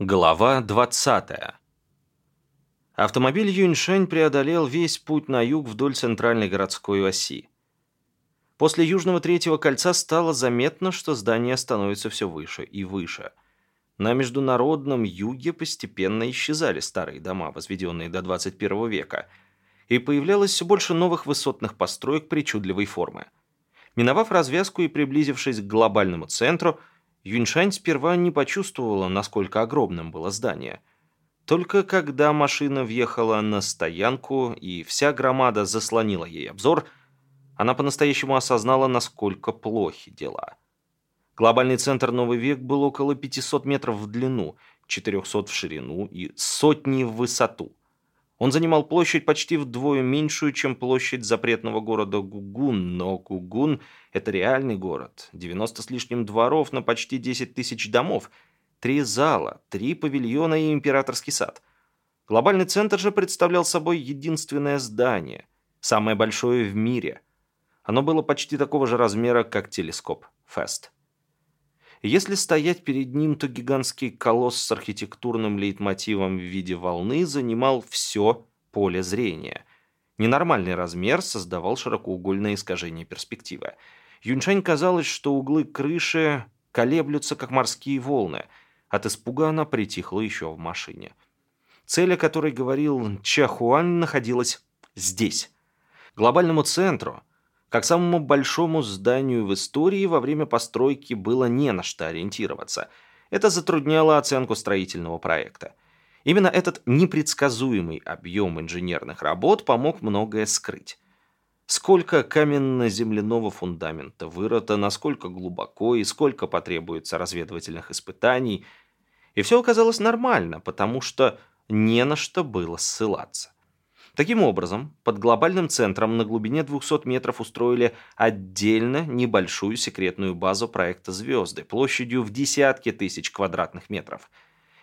Глава 20. Автомобиль Юньшень преодолел весь путь на юг вдоль центральной городской оси. После южного третьего кольца стало заметно, что здания становятся все выше и выше. На международном юге постепенно исчезали старые дома, возведенные до 21 века, и появлялось все больше новых высотных построек причудливой формы. Миновав развязку и приблизившись к глобальному центру, Юньшань сперва не почувствовала, насколько огромным было здание. Только когда машина въехала на стоянку и вся громада заслонила ей обзор, она по-настоящему осознала, насколько плохи дела. Глобальный центр «Новый век» был около 500 метров в длину, 400 в ширину и сотни в высоту. Он занимал площадь почти вдвое меньшую, чем площадь запретного города Гугун, но Гугун – это реальный город. 90 с лишним дворов на почти 10 тысяч домов, три зала, три павильона и императорский сад. Глобальный центр же представлял собой единственное здание, самое большое в мире. Оно было почти такого же размера, как телескоп Фест. Если стоять перед ним, то гигантский колосс с архитектурным лейтмотивом в виде волны занимал все поле зрения. Ненормальный размер создавал широкоугольное искажение перспективы. Юньшань казалось, что углы крыши колеблются, как морские волны. От испуга она притихла еще в машине. Цель, о которой говорил Чахуань, находилась здесь. Глобальному центру – как самому большому зданию в истории во время постройки было не на что ориентироваться. Это затрудняло оценку строительного проекта. Именно этот непредсказуемый объем инженерных работ помог многое скрыть. Сколько каменно-земляного фундамента вырыто, насколько глубоко и сколько потребуется разведывательных испытаний. И все оказалось нормально, потому что не на что было ссылаться. Таким образом, под глобальным центром на глубине 200 метров устроили отдельно небольшую секретную базу проекта «Звезды» площадью в десятки тысяч квадратных метров.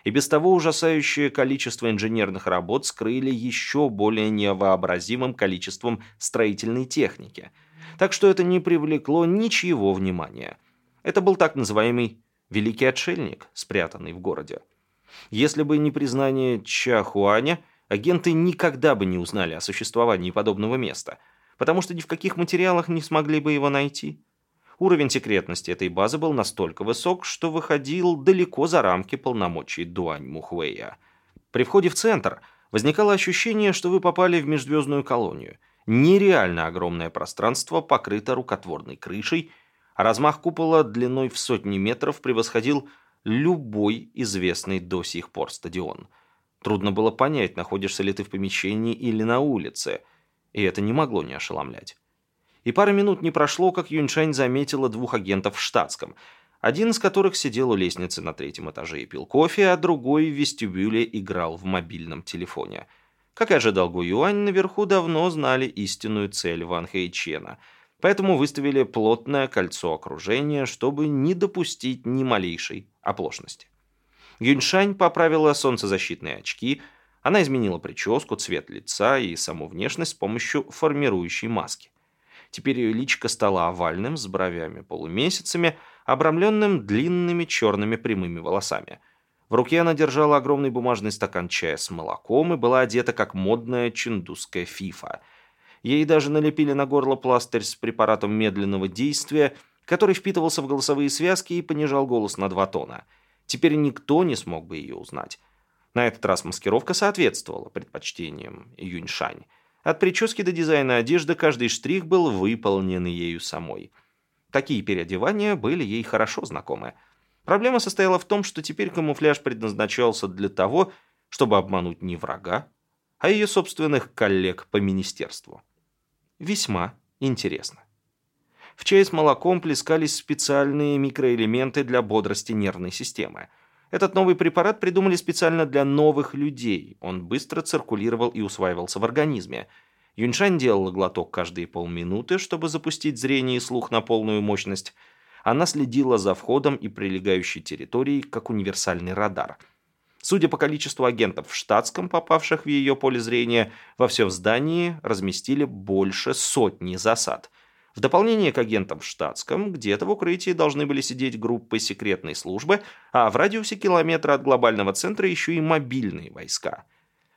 И без того ужасающее количество инженерных работ скрыли еще более невообразимым количеством строительной техники. Так что это не привлекло ничего внимания. Это был так называемый «Великий отшельник», спрятанный в городе. Если бы не признание Чахуаня – агенты никогда бы не узнали о существовании подобного места, потому что ни в каких материалах не смогли бы его найти. Уровень секретности этой базы был настолько высок, что выходил далеко за рамки полномочий Дуань Мухвея. При входе в центр возникало ощущение, что вы попали в межзвездную колонию. Нереально огромное пространство покрыто рукотворной крышей, а размах купола длиной в сотни метров превосходил любой известный до сих пор стадион – Трудно было понять, находишься ли ты в помещении или на улице, и это не могло не ошеломлять. И пара минут не прошло, как Юньшань заметила двух агентов в штатском, один из которых сидел у лестницы на третьем этаже и пил кофе, а другой в вестибюле играл в мобильном телефоне. Как и ожидал Гу Юань, наверху давно знали истинную цель Ван Хэйчена, поэтому выставили плотное кольцо окружения, чтобы не допустить ни малейшей оплошности. Юньшань поправила солнцезащитные очки, она изменила прическу, цвет лица и саму внешность с помощью формирующей маски. Теперь ее личико стало овальным, с бровями-полумесяцами, обрамленным длинными черными прямыми волосами. В руке она держала огромный бумажный стакан чая с молоком и была одета как модная чиндусская фифа. Ей даже налепили на горло пластырь с препаратом медленного действия, который впитывался в голосовые связки и понижал голос на два тона – Теперь никто не смог бы ее узнать. На этот раз маскировка соответствовала предпочтениям Юньшань. От прически до дизайна одежды каждый штрих был выполнен ею самой. Такие переодевания были ей хорошо знакомы. Проблема состояла в том, что теперь камуфляж предназначался для того, чтобы обмануть не врага, а ее собственных коллег по министерству. Весьма интересно. В чай с молоком плескались специальные микроэлементы для бодрости нервной системы. Этот новый препарат придумали специально для новых людей. Он быстро циркулировал и усваивался в организме. Юньшань делала глоток каждые полминуты, чтобы запустить зрение и слух на полную мощность. Она следила за входом и прилегающей территорией, как универсальный радар. Судя по количеству агентов в штатском, попавших в ее поле зрения, во всем здании разместили больше сотни засад – В дополнение к агентам в штатском, где-то в укрытии должны были сидеть группы секретной службы, а в радиусе километра от глобального центра еще и мобильные войска.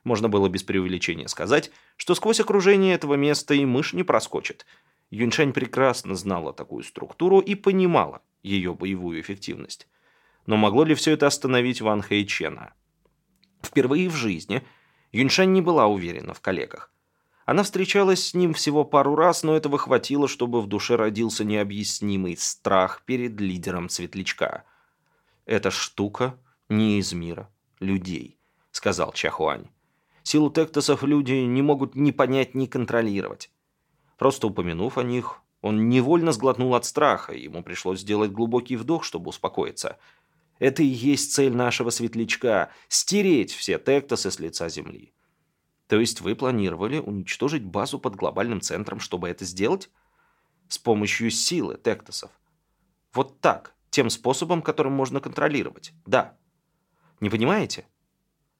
Можно было без преувеличения сказать, что сквозь окружение этого места и мышь не проскочит. Юньшань прекрасно знала такую структуру и понимала ее боевую эффективность. Но могло ли все это остановить Ван Хэйчена? Впервые в жизни Юньшань не была уверена в коллегах. Она встречалась с ним всего пару раз, но этого хватило, чтобы в душе родился необъяснимый страх перед лидером Светлячка. «Эта штука не из мира людей», — сказал Чахуань. «Силу тектосов люди не могут ни понять, ни контролировать». Просто упомянув о них, он невольно сглотнул от страха, и ему пришлось сделать глубокий вдох, чтобы успокоиться. Это и есть цель нашего светлячка — стереть все тектосы с лица Земли. То есть вы планировали уничтожить базу под глобальным центром, чтобы это сделать? С помощью силы тектосов. Вот так, тем способом, которым можно контролировать. Да. Не понимаете?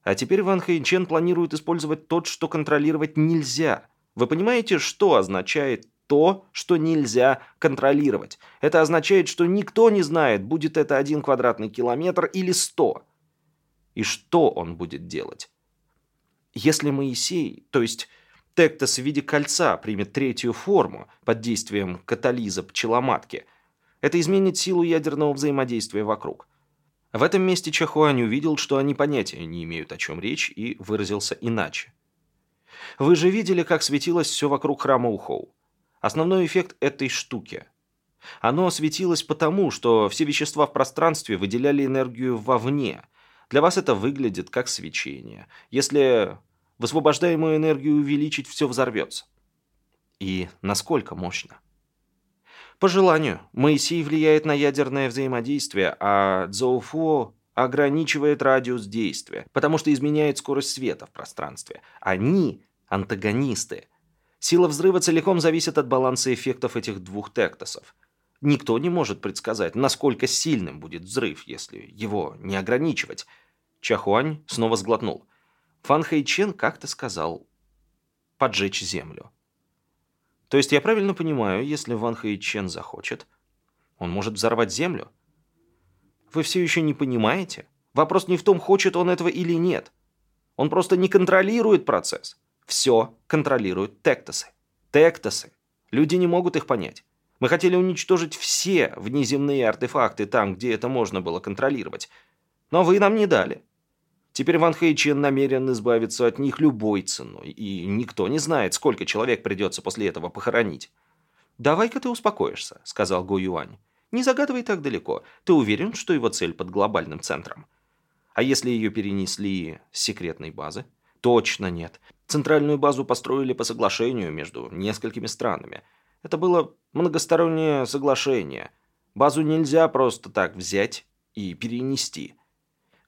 А теперь Ван Хэйчен планирует использовать тот, что контролировать нельзя. Вы понимаете, что означает то, что нельзя контролировать? Это означает, что никто не знает, будет это один квадратный километр или сто. И что он будет делать? Если Моисей, то есть Тектос в виде кольца, примет третью форму под действием катализа пчеломатки, это изменит силу ядерного взаимодействия вокруг. В этом месте Чахуань увидел, что они понятия не имеют, о чем речь, и выразился иначе. Вы же видели, как светилось все вокруг храма Ухоу. Основной эффект этой штуки. Оно светилось потому, что все вещества в пространстве выделяли энергию вовне – для вас это выглядит как свечение. Если высвобождаемую энергию увеличить, все взорвется. И насколько мощно? По желанию. Моисей влияет на ядерное взаимодействие, а Цзоуфо ограничивает радиус действия, потому что изменяет скорость света в пространстве. Они – антагонисты. Сила взрыва целиком зависит от баланса эффектов этих двух тектосов. Никто не может предсказать, насколько сильным будет взрыв, если его не ограничивать. Чахуань снова сглотнул. Фан Хэйчен как-то сказал «поджечь землю». То есть я правильно понимаю, если Ван Хэйчен захочет, он может взорвать землю? Вы все еще не понимаете? Вопрос не в том, хочет он этого или нет. Он просто не контролирует процесс. Все контролируют тектосы. Тектосы. Люди не могут их понять. Мы хотели уничтожить все внеземные артефакты там, где это можно было контролировать. Но вы нам не дали. Теперь Ван Хэйчен намерен избавиться от них любой ценой, и никто не знает, сколько человек придется после этого похоронить. «Давай-ка ты успокоишься», — сказал Го Юань. «Не загадывай так далеко. Ты уверен, что его цель под глобальным центром? А если ее перенесли с секретной базы?» «Точно нет. Центральную базу построили по соглашению между несколькими странами. Это было многостороннее соглашение. Базу нельзя просто так взять и перенести.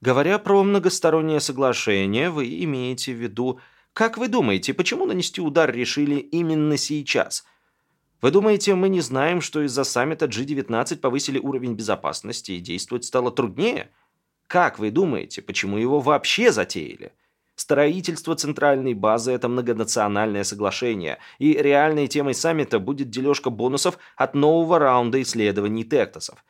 Говоря про многостороннее соглашение, вы имеете в виду... Как вы думаете, почему нанести удар решили именно сейчас? Вы думаете, мы не знаем, что из-за саммита G19 повысили уровень безопасности и действовать стало труднее? Как вы думаете, почему его вообще затеяли? Строительство центральной базы – это многонациональное соглашение, и реальной темой саммита будет дележка бонусов от нового раунда исследований тектосов.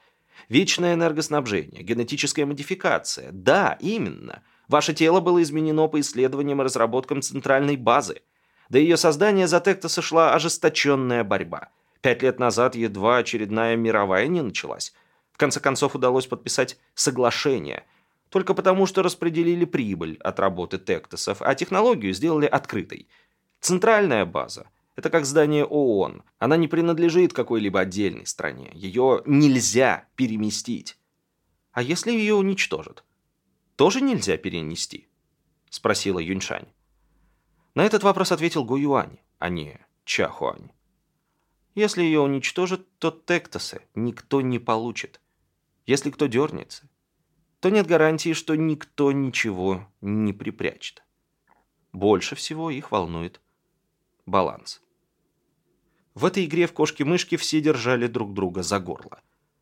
Вечное энергоснабжение, генетическая модификация. Да, именно. Ваше тело было изменено по исследованиям и разработкам центральной базы. До ее создания за тектоса шла ожесточенная борьба. Пять лет назад едва очередная мировая не началась. В конце концов удалось подписать соглашение – только потому, что распределили прибыль от работы тектосов, а технологию сделали открытой. Центральная база – это как здание ООН. Она не принадлежит какой-либо отдельной стране. Ее нельзя переместить. А если ее уничтожат? Тоже нельзя перенести? Спросила Юньшань. На этот вопрос ответил Гу Юань, а не Ча Хуань. Если ее уничтожат, то тектосы никто не получит. Если кто дернется, то нет гарантии, что никто ничего не припрячет. Больше всего их волнует баланс. В этой игре в кошки-мышки все держали друг друга за горло.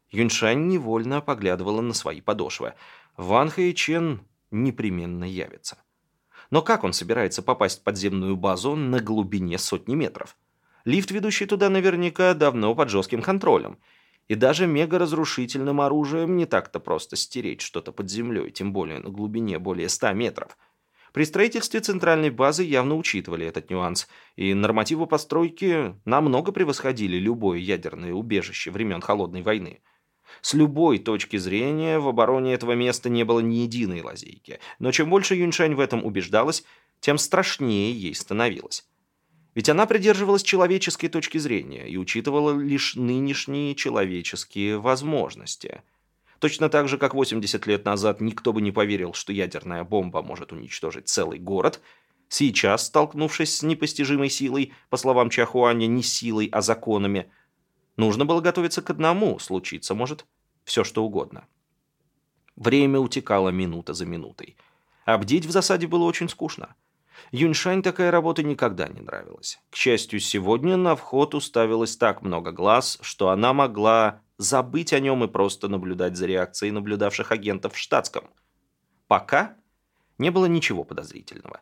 Юньшань невольно поглядывала на свои подошвы. Ван Хэйчен непременно явится. Но как он собирается попасть в подземную базу на глубине сотни метров? Лифт, ведущий туда, наверняка давно под жестким контролем. И даже мегаразрушительным оружием не так-то просто стереть что-то под землей, тем более на глубине более 100 метров. При строительстве центральной базы явно учитывали этот нюанс, и нормативы постройки намного превосходили любое ядерное убежище времен Холодной войны. С любой точки зрения в обороне этого места не было ни единой лазейки, но чем больше Юньшань в этом убеждалась, тем страшнее ей становилось. Ведь она придерживалась человеческой точки зрения и учитывала лишь нынешние человеческие возможности. Точно так же, как 80 лет назад никто бы не поверил, что ядерная бомба может уничтожить целый город, сейчас, столкнувшись с непостижимой силой, по словам Чахуаня, не силой, а законами, нужно было готовиться к одному, случиться может все что угодно. Время утекало минута за минутой. А бдеть в засаде было очень скучно. Юньшань такая работа никогда не нравилась. К счастью, сегодня на вход уставилось так много глаз, что она могла забыть о нем и просто наблюдать за реакцией наблюдавших агентов в штатском. Пока не было ничего подозрительного.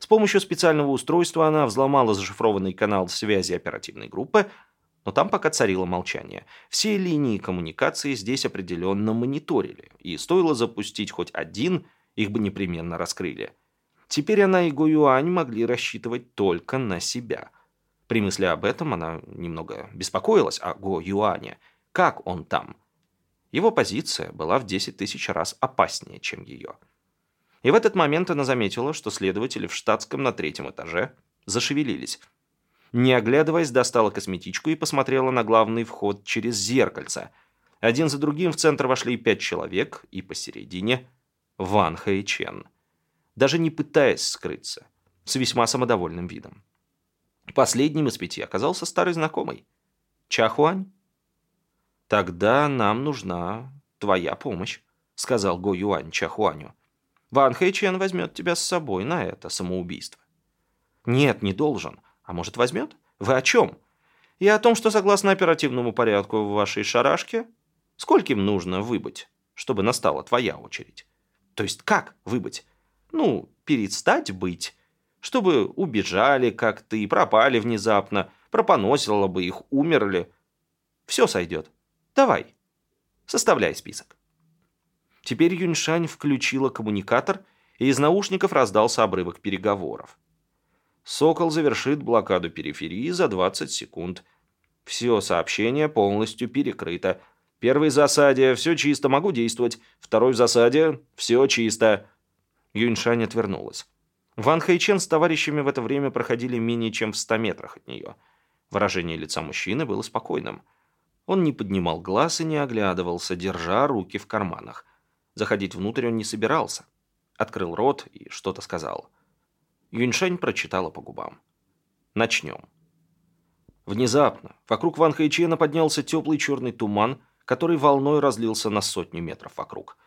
С помощью специального устройства она взломала зашифрованный канал связи оперативной группы, но там пока царило молчание. Все линии коммуникации здесь определенно мониторили, и стоило запустить хоть один, их бы непременно раскрыли. Теперь она и Го Юань могли рассчитывать только на себя. При мысли об этом она немного беспокоилась о Го Юане. Как он там? Его позиция была в 10 тысяч раз опаснее, чем ее. И в этот момент она заметила, что следователи в штатском на третьем этаже зашевелились. Не оглядываясь, достала косметичку и посмотрела на главный вход через зеркальце. Один за другим в центр вошли пять человек, и посередине – Ван Хэйчен. Чен даже не пытаясь скрыться, с весьма самодовольным видом. Последним из пяти оказался старый знакомый. Чахуань. «Тогда нам нужна твоя помощь», — сказал Го Юань Чахуаню. «Ван Хэйчен возьмет тебя с собой на это самоубийство». «Нет, не должен. А может, возьмет? Вы о чем?» «И о том, что согласно оперативному порядку в вашей шарашке, скольким нужно выбыть, чтобы настала твоя очередь?» «То есть как выбыть? Ну, перестать быть. Чтобы убежали как-то и пропали внезапно, пропоносило бы их, умерли. Все сойдет. Давай, составляй список. Теперь Юньшань включила коммуникатор, и из наушников раздался обрывок переговоров. «Сокол завершит блокаду периферии за 20 секунд. Все сообщение полностью перекрыто. Первый засаде, все чисто, могу действовать. Второй засаде, все чисто. Юньшань отвернулась. Ван Хэйчен с товарищами в это время проходили менее чем в ста метрах от нее. Выражение лица мужчины было спокойным. Он не поднимал глаз и не оглядывался, держа руки в карманах. Заходить внутрь он не собирался. Открыл рот и что-то сказал. Юньшань прочитала по губам. «Начнем». Внезапно вокруг Ван Хэйчена поднялся теплый черный туман, который волной разлился на сотню метров вокруг.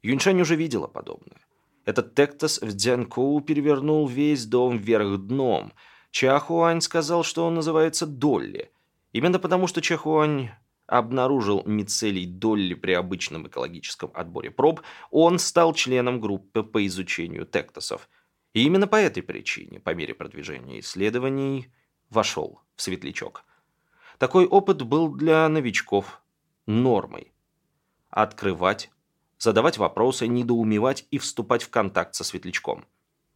Юньшань уже видела подобное. Этот Тектос в Дзянкоу перевернул весь дом вверх дном. Чахуань сказал, что он называется Долли. Именно потому, что Чахуань обнаружил мицелий Долли при обычном экологическом отборе проб, он стал членом группы по изучению тектосов. И именно по этой причине, по мере продвижения исследований, вошел в светлячок. Такой опыт был для новичков нормой. Открывать задавать вопросы, недоумевать и вступать в контакт со светлячком.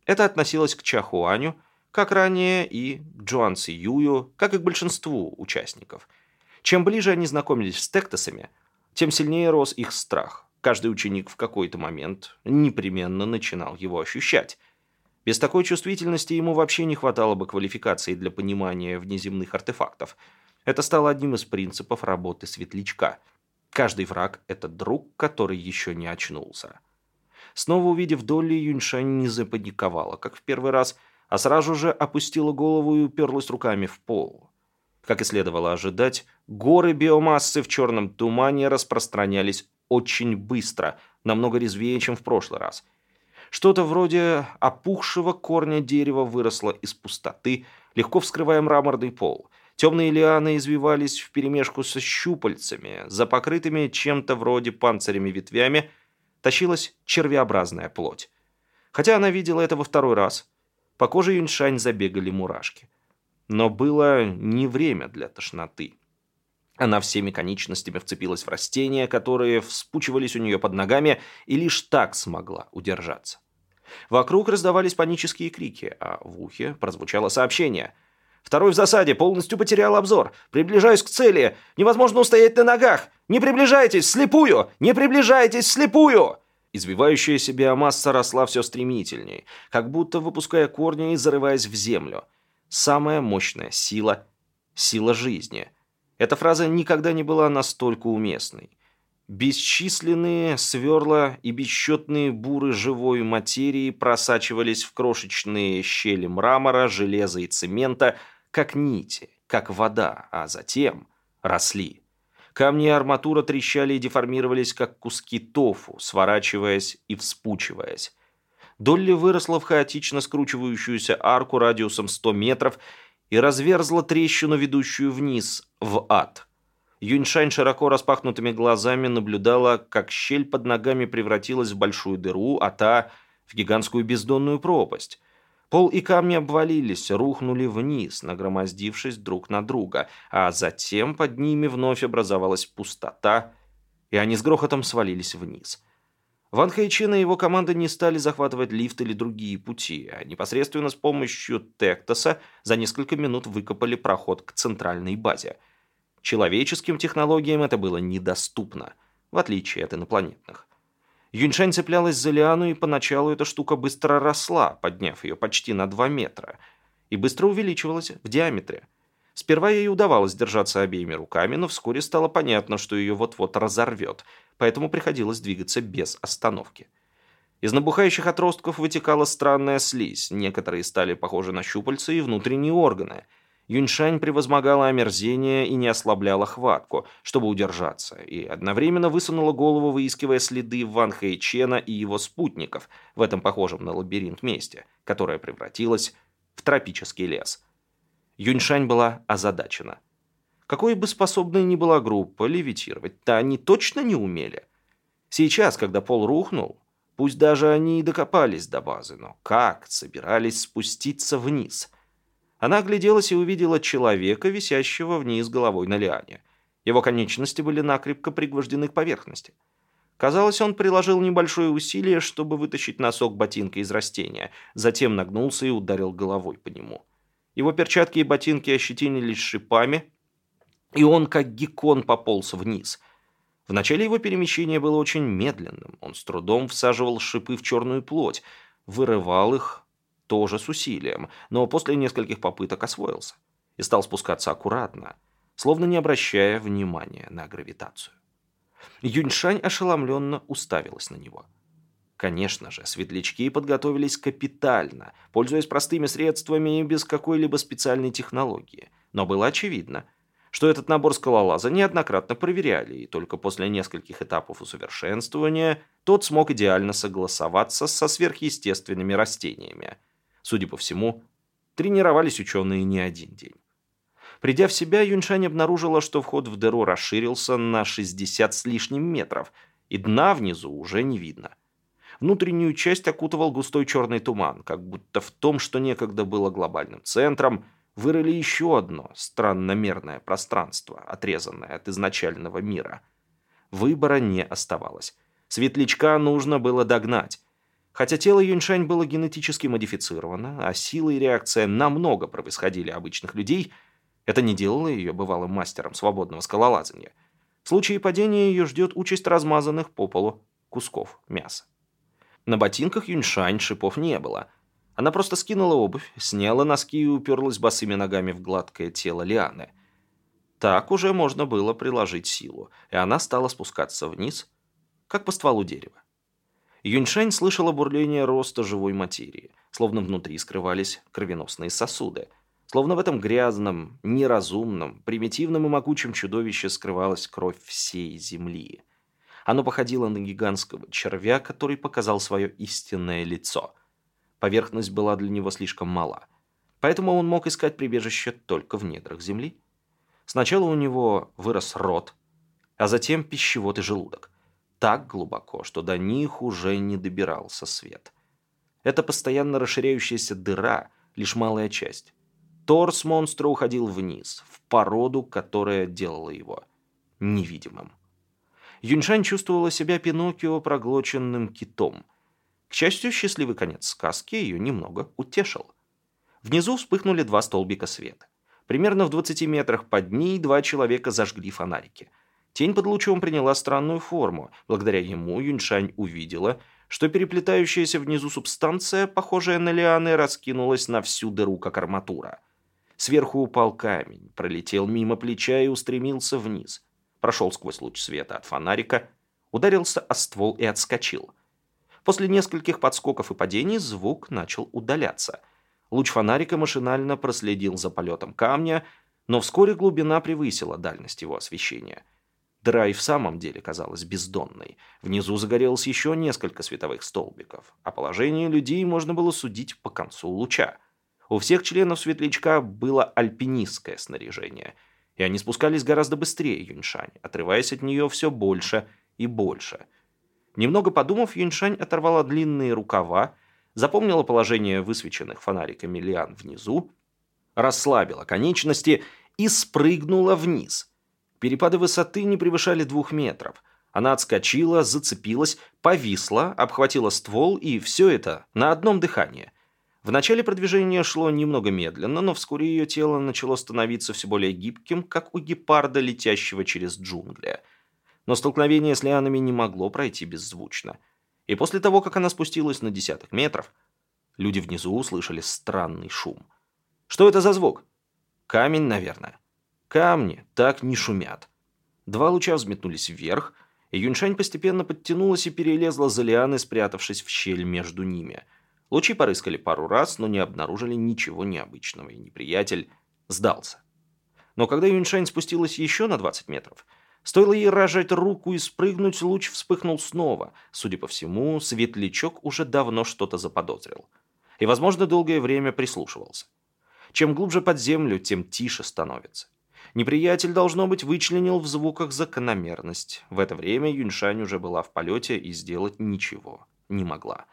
Это относилось к Чахуаню, как ранее и к Джуан Си Юю, как и к большинству участников. Чем ближе они знакомились с тектосами, тем сильнее рос их страх. Каждый ученик в какой-то момент непременно начинал его ощущать. Без такой чувствительности ему вообще не хватало бы квалификации для понимания внеземных артефактов. Это стало одним из принципов работы светлячка – Каждый враг – это друг, который еще не очнулся. Снова увидев Долли, Юньшань не запаниковала, как в первый раз, а сразу же опустила голову и уперлась руками в пол. Как и следовало ожидать, горы биомассы в черном тумане распространялись очень быстро, намного резвее, чем в прошлый раз. Что-то вроде опухшего корня дерева выросло из пустоты, легко вскрывая мраморный пол – Темные лианы извивались вперемешку со щупальцами, за покрытыми чем-то вроде панцирями ветвями тащилась червеобразная плоть. Хотя она видела это во второй раз, по коже Юньшань забегали мурашки. Но было не время для тошноты. Она всеми конечностями вцепилась в растения, которые вспучивались у нее под ногами, и лишь так смогла удержаться. Вокруг раздавались панические крики, а в ухе прозвучало сообщение. «Второй в засаде, полностью потерял обзор. Приближаюсь к цели. Невозможно устоять на ногах. Не приближайтесь, слепую! Не приближайтесь, слепую!» Извивающаяся биомасса росла все стремительней, как будто выпуская корни и зарываясь в землю. Самая мощная сила – сила жизни – эта фраза никогда не была настолько уместной. Бесчисленные сверла и бесчетные буры живой материи просачивались в крошечные щели мрамора, железа и цемента, как нити, как вода, а затем росли. Камни и арматура трещали и деформировались, как куски тофу, сворачиваясь и вспучиваясь. Долли выросла в хаотично скручивающуюся арку радиусом 100 метров и разверзла трещину, ведущую вниз, в ад. Юньшань широко распахнутыми глазами наблюдала, как щель под ногами превратилась в большую дыру, а та — в гигантскую бездонную пропасть. Пол и камни обвалились, рухнули вниз, нагромоздившись друг на друга, а затем под ними вновь образовалась пустота, и они с грохотом свалились вниз — Ван Хэйчин и его команда не стали захватывать лифт или другие пути, а непосредственно с помощью Тектоса за несколько минут выкопали проход к центральной базе. Человеческим технологиям это было недоступно, в отличие от инопланетных. Юньшань цеплялась за лиану, и поначалу эта штука быстро росла, подняв ее почти на 2 метра, и быстро увеличивалась в диаметре. Сперва ей удавалось держаться обеими руками, но вскоре стало понятно, что ее вот-вот разорвет – поэтому приходилось двигаться без остановки. Из набухающих отростков вытекала странная слизь, некоторые стали похожи на щупальца и внутренние органы. Юньшань превозмогала омерзение и не ослабляла хватку, чтобы удержаться, и одновременно высунула голову, выискивая следы Ван Хэйчена и его спутников в этом похожем на лабиринт месте, которое превратилось в тропический лес. Юньшань была озадачена – какой бы способной ни была группа левитировать-то они точно не умели. Сейчас, когда пол рухнул, пусть даже они и докопались до базы, но как собирались спуститься вниз? Она огляделась и увидела человека, висящего вниз головой на лиане. Его конечности были накрепко пригвождены к поверхности. Казалось, он приложил небольшое усилие, чтобы вытащить носок ботинка из растения, затем нагнулся и ударил головой по нему. Его перчатки и ботинки ощетинились шипами, и он, как геккон, пополз вниз. Вначале его перемещение было очень медленным. Он с трудом всаживал шипы в черную плоть, вырывал их тоже с усилием, но после нескольких попыток освоился и стал спускаться аккуратно, словно не обращая внимания на гравитацию. Юньшань ошеломленно уставилась на него. Конечно же, светлячки подготовились капитально, пользуясь простыми средствами и без какой-либо специальной технологии. Но было очевидно – что этот набор скалолаза неоднократно проверяли, и только после нескольких этапов усовершенствования тот смог идеально согласоваться со сверхъестественными растениями. Судя по всему, тренировались ученые не один день. Придя в себя, Юньшань обнаружила, что вход в дыру расширился на 60 с лишним метров, и дна внизу уже не видно. Внутреннюю часть окутывал густой черный туман, как будто в том, что некогда было глобальным центром – вырыли еще одно странномерное пространство, отрезанное от изначального мира. Выбора не оставалось. Светлячка нужно было догнать. Хотя тело Юньшань было генетически модифицировано, а сила и реакция намного превосходили обычных людей, это не делало ее бывалым мастером свободного скалолазания. В случае падения ее ждет участь размазанных по полу кусков мяса. На ботинках Юньшань шипов не было – она просто скинула обувь, сняла носки и уперлась босыми ногами в гладкое тело Лианы. Так уже можно было приложить силу, и она стала спускаться вниз, как по стволу дерева. Юньшань слышала бурление роста живой материи, словно внутри скрывались кровеносные сосуды, словно в этом грязном, неразумном, примитивном и могучем чудовище скрывалась кровь всей земли. Оно походило на гигантского червя, который показал свое истинное лицо – Поверхность была для него слишком мала. Поэтому он мог искать прибежище только в недрах земли. Сначала у него вырос рот, а затем пищевод и желудок. Так глубоко, что до них уже не добирался свет. Это постоянно расширяющаяся дыра – лишь малая часть. торс монстра уходил вниз, в породу, которая делала его невидимым. Юньшань чувствовала себя Пиноккио проглоченным китом. К счастью, счастливый конец сказки ее немного утешил. Внизу вспыхнули два столбика света. Примерно в 20 метрах под ней два человека зажгли фонарики. Тень под лучом приняла странную форму. Благодаря ему Юньшань увидела, что переплетающаяся внизу субстанция, похожая на лианы, раскинулась на всю дыру, как арматура. Сверху упал камень, пролетел мимо плеча и устремился вниз. Прошел сквозь луч света от фонарика, ударился о ствол и отскочил. После нескольких подскоков и падений звук начал удаляться – Луч фонарика машинально проследил за полетом камня, но вскоре глубина превысила дальность его освещения. Дыра и в самом деле казалась бездонной. Внизу загорелось еще несколько световых столбиков. О положении людей можно было судить по концу луча. У всех членов светлячка было альпинистское снаряжение, и они спускались гораздо быстрее Юньшань, отрываясь от нее все больше и больше. Немного подумав, Юньшань оторвала длинные рукава, запомнила положение высвеченных фонариками лиан внизу, расслабила конечности и спрыгнула вниз. Перепады высоты не превышали двух метров. Она отскочила, зацепилась, повисла, обхватила ствол, и все это на одном дыхании. В начале продвижения шло немного медленно, но вскоре ее тело начало становиться все более гибким, как у гепарда, летящего через джунгли. Но столкновение с лианами не могло пройти беззвучно. И после того, как она спустилась на десяток метров, люди внизу услышали странный шум. Что это за звук? Камень, наверное. Камни так не шумят. Два луча взметнулись вверх, и Юньшань постепенно подтянулась и перелезла за лианы, спрятавшись в щель между ними. Лучи порыскали пару раз, но не обнаружили ничего необычного, и неприятель сдался. Но когда Юньшань спустилась еще на 20 метров – Стоило ей рожать руку и спрыгнуть, луч вспыхнул снова. Судя по всему, светлячок уже давно что-то заподозрил. И, возможно, долгое время прислушивался. Чем глубже под землю, тем тише становится. Неприятель, должно быть, вычленил в звуках закономерность. В это время Юньшань уже была в полете и сделать ничего не могла.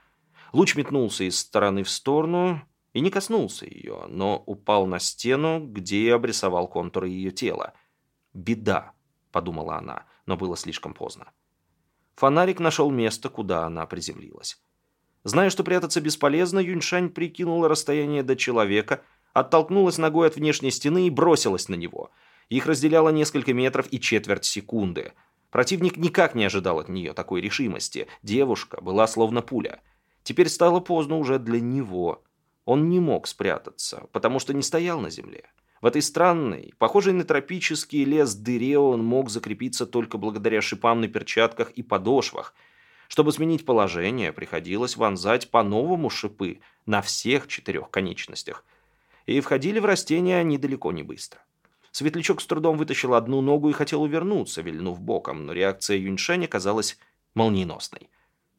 Луч метнулся из стороны в сторону и не коснулся ее, но упал на стену, где обрисовал контуры ее тела. Беда подумала она, но было слишком поздно. Фонарик нашел место, куда она приземлилась. Зная, что прятаться бесполезно, Юньшань прикинула расстояние до человека, оттолкнулась ногой от внешней стены и бросилась на него. Их разделяло несколько метров и четверть секунды. Противник никак не ожидал от нее такой решимости. Девушка была словно пуля. Теперь стало поздно уже для него. Он не мог спрятаться, потому что не стоял на земле. В этой странной, похожей на тропический лес дыре он мог закрепиться только благодаря шипам на перчатках и подошвах. Чтобы сменить положение, приходилось вонзать по-новому шипы на всех четырех конечностях. И входили в растения они далеко не быстро. Светлячок с трудом вытащил одну ногу и хотел увернуться, вильнув боком, но реакция Юньшеня казалась молниеносной.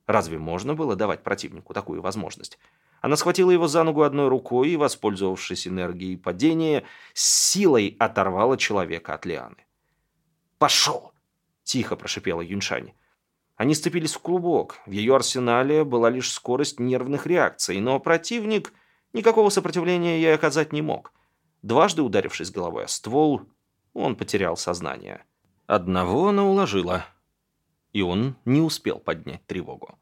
Разве можно было давать противнику такую возможность? Она схватила его за ногу одной рукой и, воспользовавшись энергией падения, силой оторвала человека от лианы. «Пошел!» – тихо прошипела Юньшань. Они сцепились в клубок. В ее арсенале была лишь скорость нервных реакций, но противник никакого сопротивления ей оказать не мог. Дважды ударившись головой о ствол, он потерял сознание. Одного она уложила, и он не успел поднять тревогу.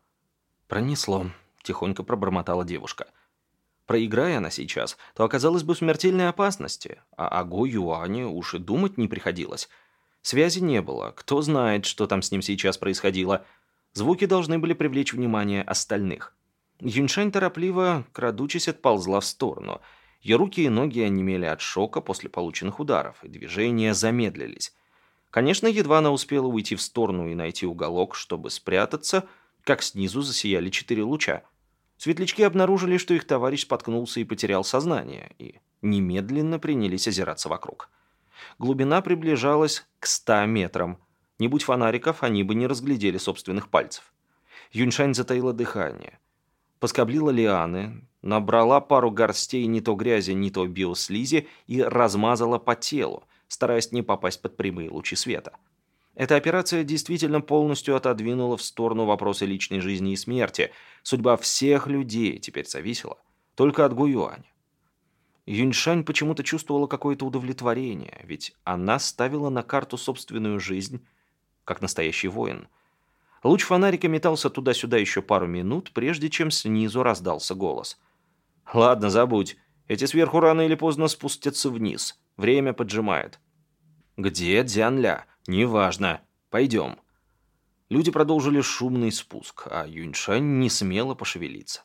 Пронесло тихонько пробормотала девушка. Проиграя она сейчас, то оказалась бы в смертельной опасности, а о Го Юане уж и думать не приходилось. Связи не было, кто знает, что там с ним сейчас происходило. Звуки должны были привлечь внимание остальных. Юньшань торопливо, крадучись, отползла в сторону. Ее руки и ноги онемели от шока после полученных ударов, и движения замедлились. Конечно, едва она успела уйти в сторону и найти уголок, чтобы спрятаться, как снизу засияли четыре луча – Светлячки обнаружили, что их товарищ споткнулся и потерял сознание, и немедленно принялись озираться вокруг. Глубина приближалась к ста метрам. Не будь фонариков, они бы не разглядели собственных пальцев. Юньшань затаила дыхание. Поскоблила лианы, набрала пару горстей не то грязи, не то биослизи и размазала по телу, стараясь не попасть под прямые лучи света. Эта операция действительно полностью отодвинула в сторону вопросы личной жизни и смерти. Судьба всех людей теперь зависела только от Гуюаня. Юньшань почему-то чувствовала какое-то удовлетворение, ведь она ставила на карту собственную жизнь, как настоящий воин. Луч фонарика метался туда-сюда еще пару минут, прежде чем снизу раздался голос. «Ладно, забудь. Эти сверху рано или поздно спустятся вниз. Время поджимает». «Где Дзянля? Неважно. Пойдем». Люди продолжили шумный спуск, а Юньшань не смела пошевелиться.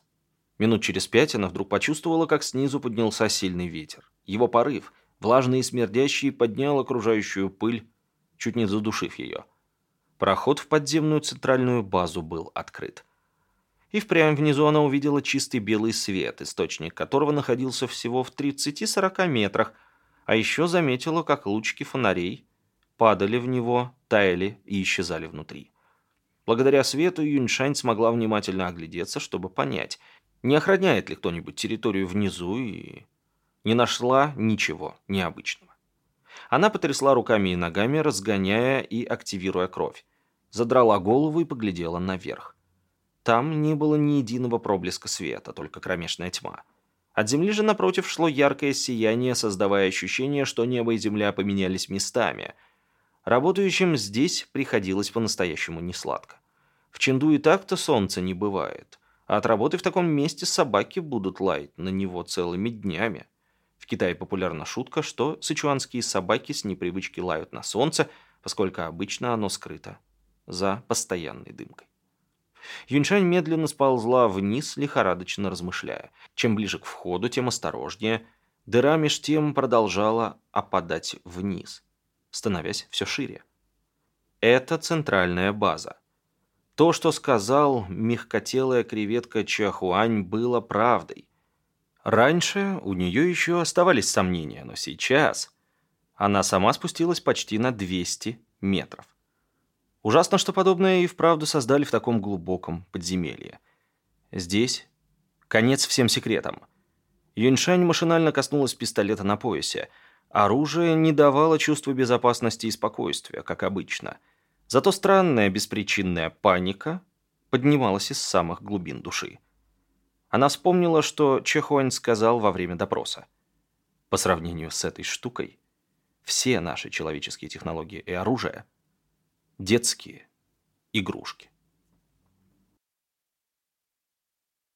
Минут через пять она вдруг почувствовала, как снизу поднялся сильный ветер. Его порыв, влажный и смердящий, поднял окружающую пыль, чуть не задушив ее. Проход в подземную центральную базу был открыт. И впрямь внизу она увидела чистый белый свет, источник которого находился всего в 30-40 метрах, а еще заметила, как лучки фонарей падали в него, таяли и исчезали внутри. Благодаря свету Юньшань смогла внимательно оглядеться, чтобы понять, не охраняет ли кто-нибудь территорию внизу и не нашла ничего необычного. Она потрясла руками и ногами, разгоняя и активируя кровь задрала голову и поглядела наверх. Там не было ни единого проблеска света, только кромешная тьма. От земли же напротив шло яркое сияние, создавая ощущение, что небо и земля поменялись местами. Работающим здесь приходилось по-настоящему несладко. В Ченду и так-то солнца не бывает. А от работы в таком месте собаки будут лаять на него целыми днями. В Китае популярна шутка, что сычуанские собаки с непривычки лают на солнце, поскольку обычно оно скрыто за постоянной дымкой. Юньшань медленно сползла вниз, лихорадочно размышляя. Чем ближе к входу, тем осторожнее. Дыра меж тем продолжала опадать вниз, становясь все шире. Это центральная база. То, что сказал мягкотелая креветка Чахуань, было правдой. Раньше у нее еще оставались сомнения, но сейчас она сама спустилась почти на 200 метров. Ужасно, что подобное и вправду создали в таком глубоком подземелье. Здесь конец всем секретам. Юньшань машинально коснулась пистолета на поясе. Оружие не давало чувства безопасности и спокойствия, как обычно. Зато странная беспричинная паника поднималась из самых глубин души. Она вспомнила, что Чехуань сказал во время допроса. По сравнению с этой штукой, все наши человеческие технологии и оружие – детские игрушки.